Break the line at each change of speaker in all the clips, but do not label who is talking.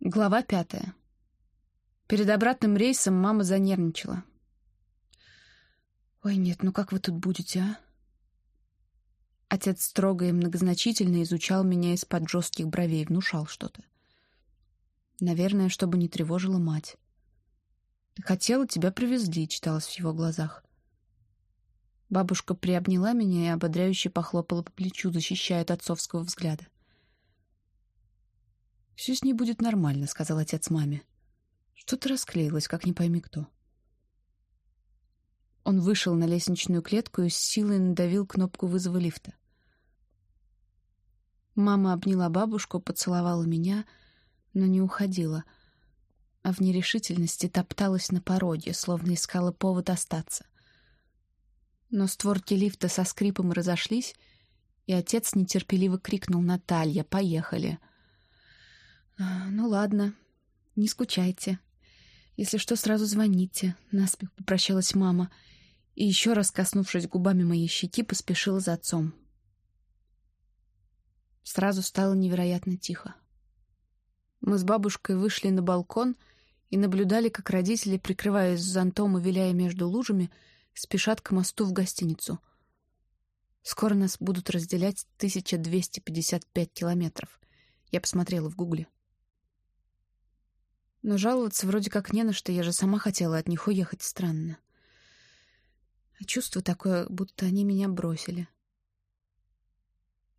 Глава пятая. Перед обратным рейсом мама занервничала. «Ой, нет, ну как вы тут будете, а?» Отец строго и многозначительно изучал меня из-под жестких бровей, внушал что-то. Наверное, чтобы не тревожила мать. «Ты хотела, тебя привезли», — читалось в его глазах. Бабушка приобняла меня и ободряюще похлопала по плечу, защищая от отцовского взгляда. «Все с ней будет нормально», — сказал отец маме. Что-то расклеилось, как не пойми кто. Он вышел на лестничную клетку и с силой надавил кнопку вызова лифта. Мама обняла бабушку, поцеловала меня, но не уходила, а в нерешительности топталась на пороге, словно искала повод остаться. Но створки лифта со скрипом разошлись, и отец нетерпеливо крикнул «Наталья, поехали!» А, «Ну ладно, не скучайте. Если что, сразу звоните», — наспех попрощалась мама, и еще раз, коснувшись губами моей щеки, поспешила за отцом. Сразу стало невероятно тихо. Мы с бабушкой вышли на балкон и наблюдали, как родители, прикрываясь зонтом и виляя между лужами, спешат к мосту в гостиницу. Скоро нас будут разделять 1255 километров. Я посмотрела в гугле. Но жаловаться вроде как не на что, я же сама хотела от них уехать, странно. А чувство такое, будто они меня бросили.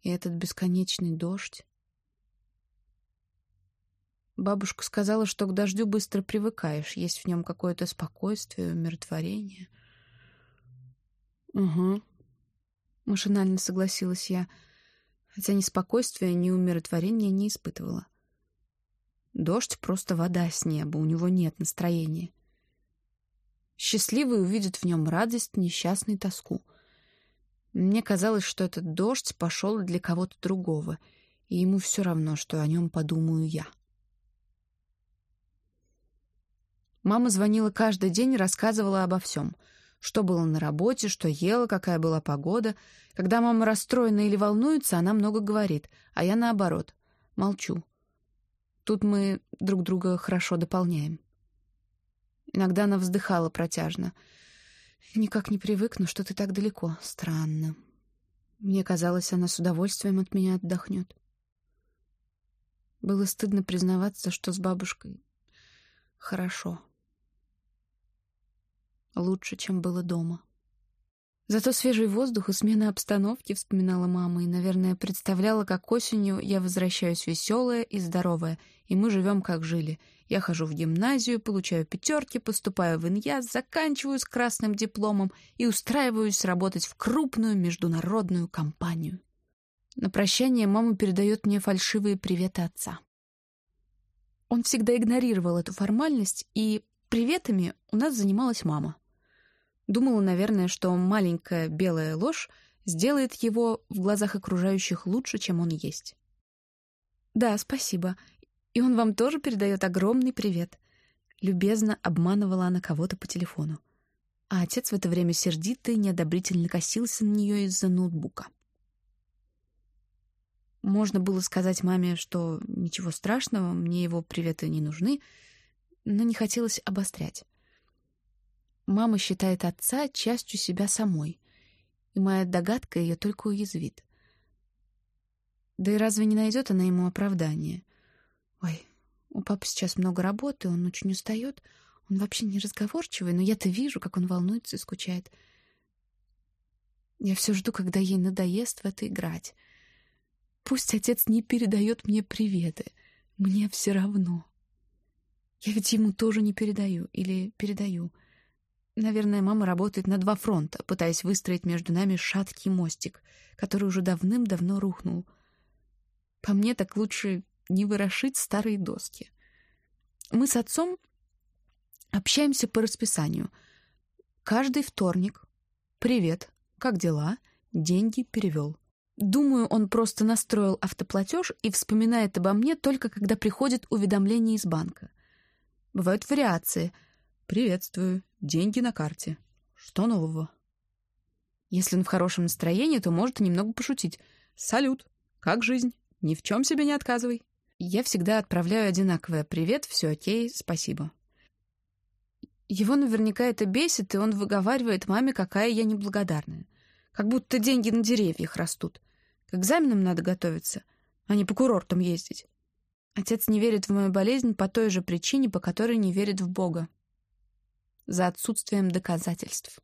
И этот бесконечный дождь. Бабушка сказала, что к дождю быстро привыкаешь, есть в нем какое-то спокойствие, умиротворение. «Угу», — машинально согласилась я, хотя ни спокойствия, ни умиротворения не испытывала. — Дождь — просто вода с неба, у него нет настроения. Счастливый увидит в нем радость, несчастный — тоску. Мне казалось, что этот дождь пошел для кого-то другого, и ему все равно, что о нем подумаю я. Мама звонила каждый день и рассказывала обо всем. Что было на работе, что ела, какая была погода. Когда мама расстроена или волнуется, она много говорит, а я наоборот. Молчу. Тут мы друг друга хорошо дополняем. Иногда она вздыхала протяжно. «Никак не привыкну, что ты так далеко. Странно. Мне казалось, она с удовольствием от меня отдохнет». Было стыдно признаваться, что с бабушкой хорошо. Лучше, чем было дома. Зато свежий воздух и смена обстановки, вспоминала мама, и, наверное, представляла, как осенью я возвращаюсь веселая и здоровая, и мы живем, как жили. Я хожу в гимназию, получаю пятерки, поступаю в ИНЯС, заканчиваю с красным дипломом и устраиваюсь работать в крупную международную компанию. На прощание мама передает мне фальшивые приветы отца. Он всегда игнорировал эту формальность, и приветами у нас занималась мама. Думала, наверное, что маленькая белая ложь сделает его в глазах окружающих лучше, чем он есть. «Да, спасибо. И он вам тоже передает огромный привет». Любезно обманывала она кого-то по телефону. А отец в это время сердито и неодобрительно косился на нее из-за ноутбука. Можно было сказать маме, что ничего страшного, мне его приветы не нужны, но не хотелось обострять. Мама считает отца частью себя самой, и моя догадка ее только уязвит. Да и разве не найдет она ему оправдания? Ой, у папы сейчас много работы, он очень устает, он вообще не разговорчивый, но я-то вижу, как он волнуется и скучает. Я все жду, когда ей надоест в это играть. Пусть отец не передает мне приветы, мне все равно. Я ведь ему тоже не передаю или передаю — Наверное, мама работает на два фронта, пытаясь выстроить между нами шаткий мостик, который уже давным-давно рухнул. По мне, так лучше не вырошить старые доски. Мы с отцом общаемся по расписанию. Каждый вторник. «Привет, как дела?» Деньги перевел. Думаю, он просто настроил автоплатеж и вспоминает обо мне только когда приходит уведомление из банка. Бывают вариации — «Приветствую. Деньги на карте. Что нового?» Если он в хорошем настроении, то может и немного пошутить. «Салют. Как жизнь? Ни в чем себе не отказывай». Я всегда отправляю одинаковое «Привет, все окей, спасибо». Его наверняка это бесит, и он выговаривает маме, какая я неблагодарная. Как будто деньги на деревьях растут. К экзаменам надо готовиться, а не по курортам ездить. Отец не верит в мою болезнь по той же причине, по которой не верит в Бога. За отсутствием доказательств.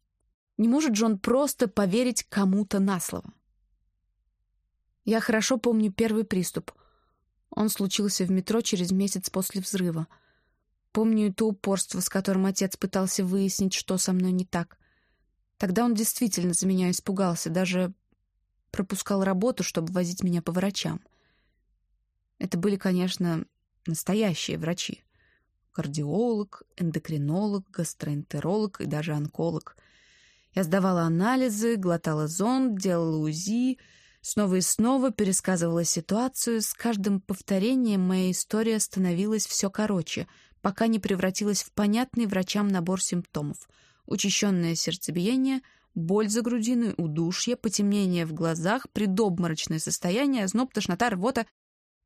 Не может Джон просто поверить кому-то на слово. Я хорошо помню первый приступ. Он случился в метро через месяц после взрыва. Помню и то упорство, с которым отец пытался выяснить, что со мной не так. Тогда он действительно за меня испугался, даже пропускал работу, чтобы возить меня по врачам. Это были, конечно, настоящие врачи. Кардиолог, эндокринолог, гастроэнтеролог и даже онколог. Я сдавала анализы, глотала зонд, делала УЗИ, снова и снова пересказывала ситуацию. С каждым повторением моя история становилась все короче, пока не превратилась в понятный врачам набор симптомов. Учащенное сердцебиение, боль за грудиной, удушье, потемнение в глазах, предобморочное состояние, зноб, тошнота, рвота.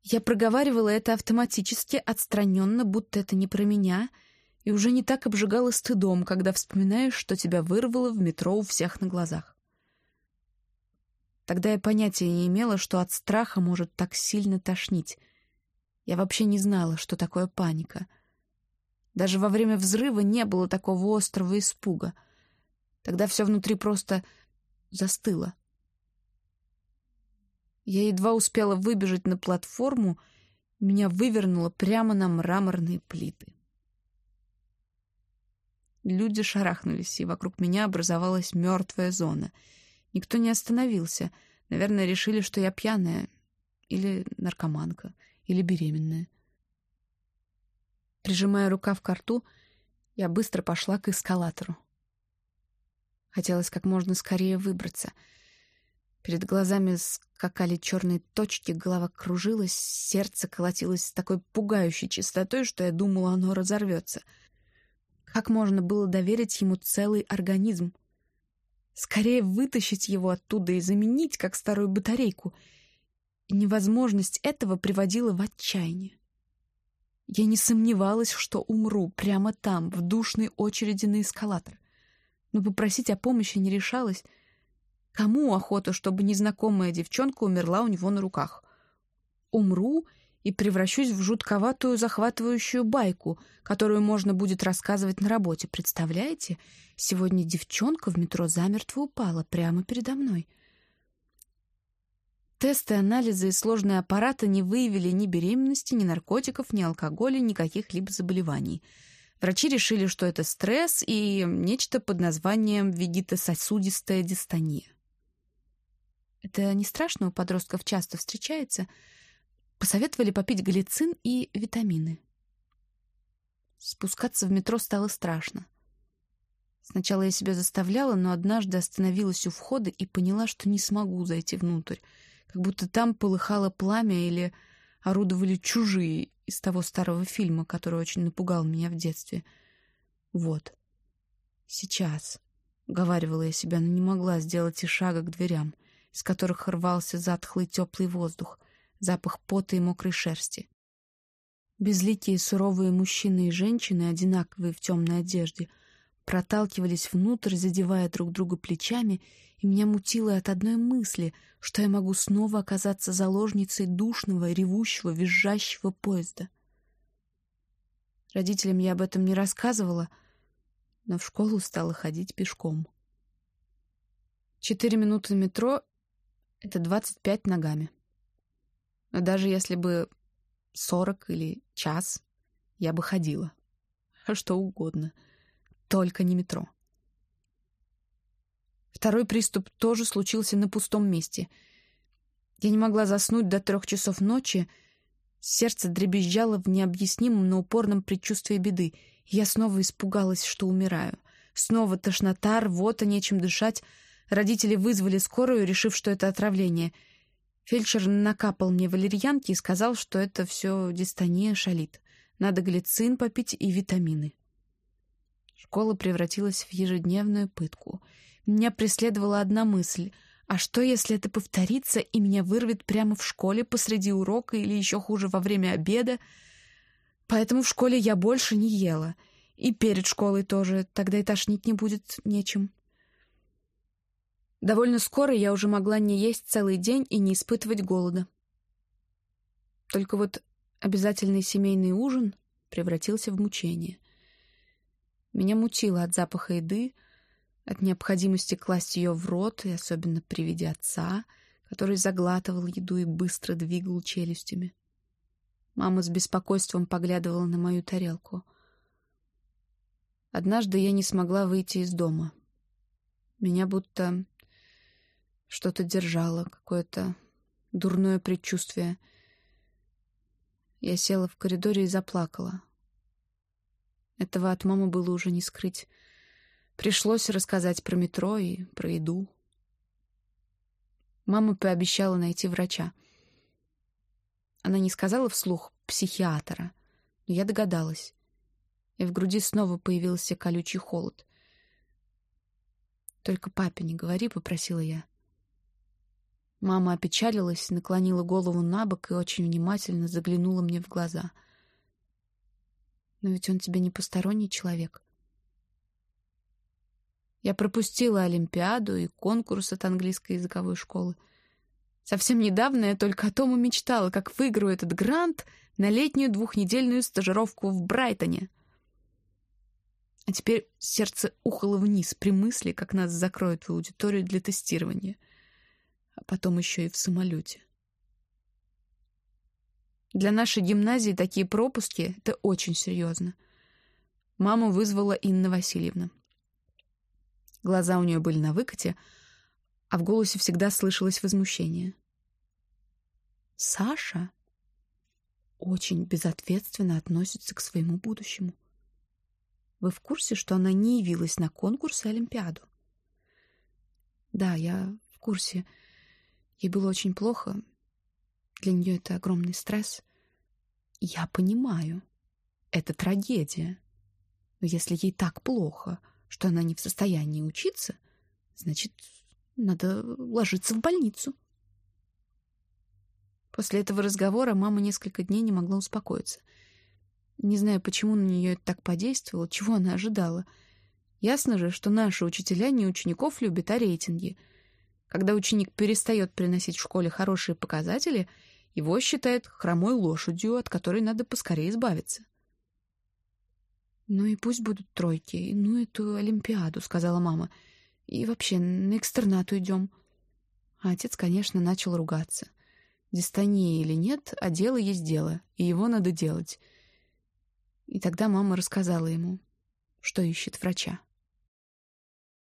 Я проговаривала это автоматически, отстраненно, будто это не про меня — и уже не так обжигало стыдом, когда вспоминаешь, что тебя вырвало в метро у всех на глазах. Тогда я понятия не имела, что от страха может так сильно тошнить. Я вообще не знала, что такое паника. Даже во время взрыва не было такого острого испуга. Тогда все внутри просто застыло. Я едва успела выбежать на платформу, меня вывернуло прямо на мраморные плиты. Люди шарахнулись, и вокруг меня образовалась мертвая зона. Никто не остановился. Наверное, решили, что я пьяная. Или наркоманка. Или беременная. Прижимая рукав к рту, я быстро пошла к эскалатору. Хотелось как можно скорее выбраться. Перед глазами скакали черные точки, голова кружилась, сердце колотилось с такой пугающей частотой, что я думала, оно разорвется — как можно было доверить ему целый организм? Скорее вытащить его оттуда и заменить, как старую батарейку. И невозможность этого приводила в отчаяние. Я не сомневалась, что умру прямо там, в душной очереди на эскалатор. Но попросить о помощи не решалась. Кому охота, чтобы незнакомая девчонка умерла у него на руках? Умру — и превращусь в жутковатую захватывающую байку, которую можно будет рассказывать на работе. Представляете? Сегодня девчонка в метро замертво упала прямо передо мной. Тесты, анализы и сложные аппараты не выявили ни беременности, ни наркотиков, ни алкоголя, ни каких-либо заболеваний. Врачи решили, что это стресс и нечто под названием вегетососудистая дистония. Это не страшно, у подростков часто встречается — Посоветовали попить галицин и витамины. Спускаться в метро стало страшно. Сначала я себя заставляла, но однажды остановилась у входа и поняла, что не смогу зайти внутрь, как будто там полыхало пламя или орудовали чужие из того старого фильма, который очень напугал меня в детстве. Вот. Сейчас. — говаривала я себя, но не могла сделать и шага к дверям, из которых рвался затхлый теплый воздух — запах пота и мокрой шерсти. Безликие суровые мужчины и женщины, одинаковые в темной одежде, проталкивались внутрь, задевая друг друга плечами, и меня мутило от одной мысли, что я могу снова оказаться заложницей душного, ревущего, визжащего поезда. Родителям я об этом не рассказывала, но в школу стала ходить пешком. Четыре минуты метро — это двадцать пять ногами. Но даже если бы сорок или час, я бы ходила. Что угодно. Только не метро. Второй приступ тоже случился на пустом месте. Я не могла заснуть до трех часов ночи. Сердце дребезжало в необъяснимом, но упорном предчувствии беды. Я снова испугалась, что умираю. Снова тошнота, рвота, нечем дышать. Родители вызвали скорую, решив, что это отравление — Фельдшер накапал мне валерьянки и сказал, что это все дистония шалит. Надо глицин попить и витамины. Школа превратилась в ежедневную пытку. Меня преследовала одна мысль — А что, если это повторится, и меня вырвет прямо в школе посреди урока или еще хуже во время обеда? Поэтому в школе я больше не ела. И перед школой тоже, тогда и тошнить не будет нечем. Довольно скоро я уже могла не есть целый день и не испытывать голода. Только вот обязательный семейный ужин превратился в мучение. Меня мутило от запаха еды, от необходимости класть ее в рот, и особенно при виде отца, который заглатывал еду и быстро двигал челюстями. Мама с беспокойством поглядывала на мою тарелку. Однажды я не смогла выйти из дома. Меня будто что-то держало, какое-то дурное предчувствие. Я села в коридоре и заплакала. Этого от мамы было уже не скрыть. Пришлось рассказать про метро и про еду. Мама пообещала найти врача. Она не сказала вслух «психиатра», но я догадалась. И в груди снова появился колючий холод. «Только папе не говори», — попросила я. Мама опечалилась, наклонила голову на бок и очень внимательно заглянула мне в глаза. «Но ведь он тебе не посторонний человек». Я пропустила Олимпиаду и конкурс от английской языковой школы. Совсем недавно я только о том и мечтала, как выиграю этот грант на летнюю двухнедельную стажировку в Брайтоне. А теперь сердце ухало вниз при мысли, как нас закроют в аудиторию для тестирования. А потом еще и в самолете. Для нашей гимназии такие пропуски — это очень серьезно. Маму вызвала Инна Васильевна. Глаза у нее были на выкате, а в голосе всегда слышалось возмущение. Саша очень безответственно относится к своему будущему. Вы в курсе, что она не явилась на конкурс и Олимпиаду? Да, я в курсе. Ей было очень плохо. Для нее это огромный стресс. Я понимаю. Это трагедия. Но если ей так плохо, что она не в состоянии учиться, значит, надо ложиться в больницу. После этого разговора мама несколько дней не могла успокоиться. Не знаю, почему на нее это так подействовало, чего она ожидала. Ясно же, что наши учителя не учеников любят, а рейтинги. Когда ученик перестает приносить в школе хорошие показатели, его считают хромой лошадью, от которой надо поскорее избавиться. «Ну и пусть будут тройки, ну эту Олимпиаду», — сказала мама. «И вообще, на экстернату идем». А отец, конечно, начал ругаться. Дистония или нет, а дело есть дело, и его надо делать. И тогда мама рассказала ему, что ищет врача.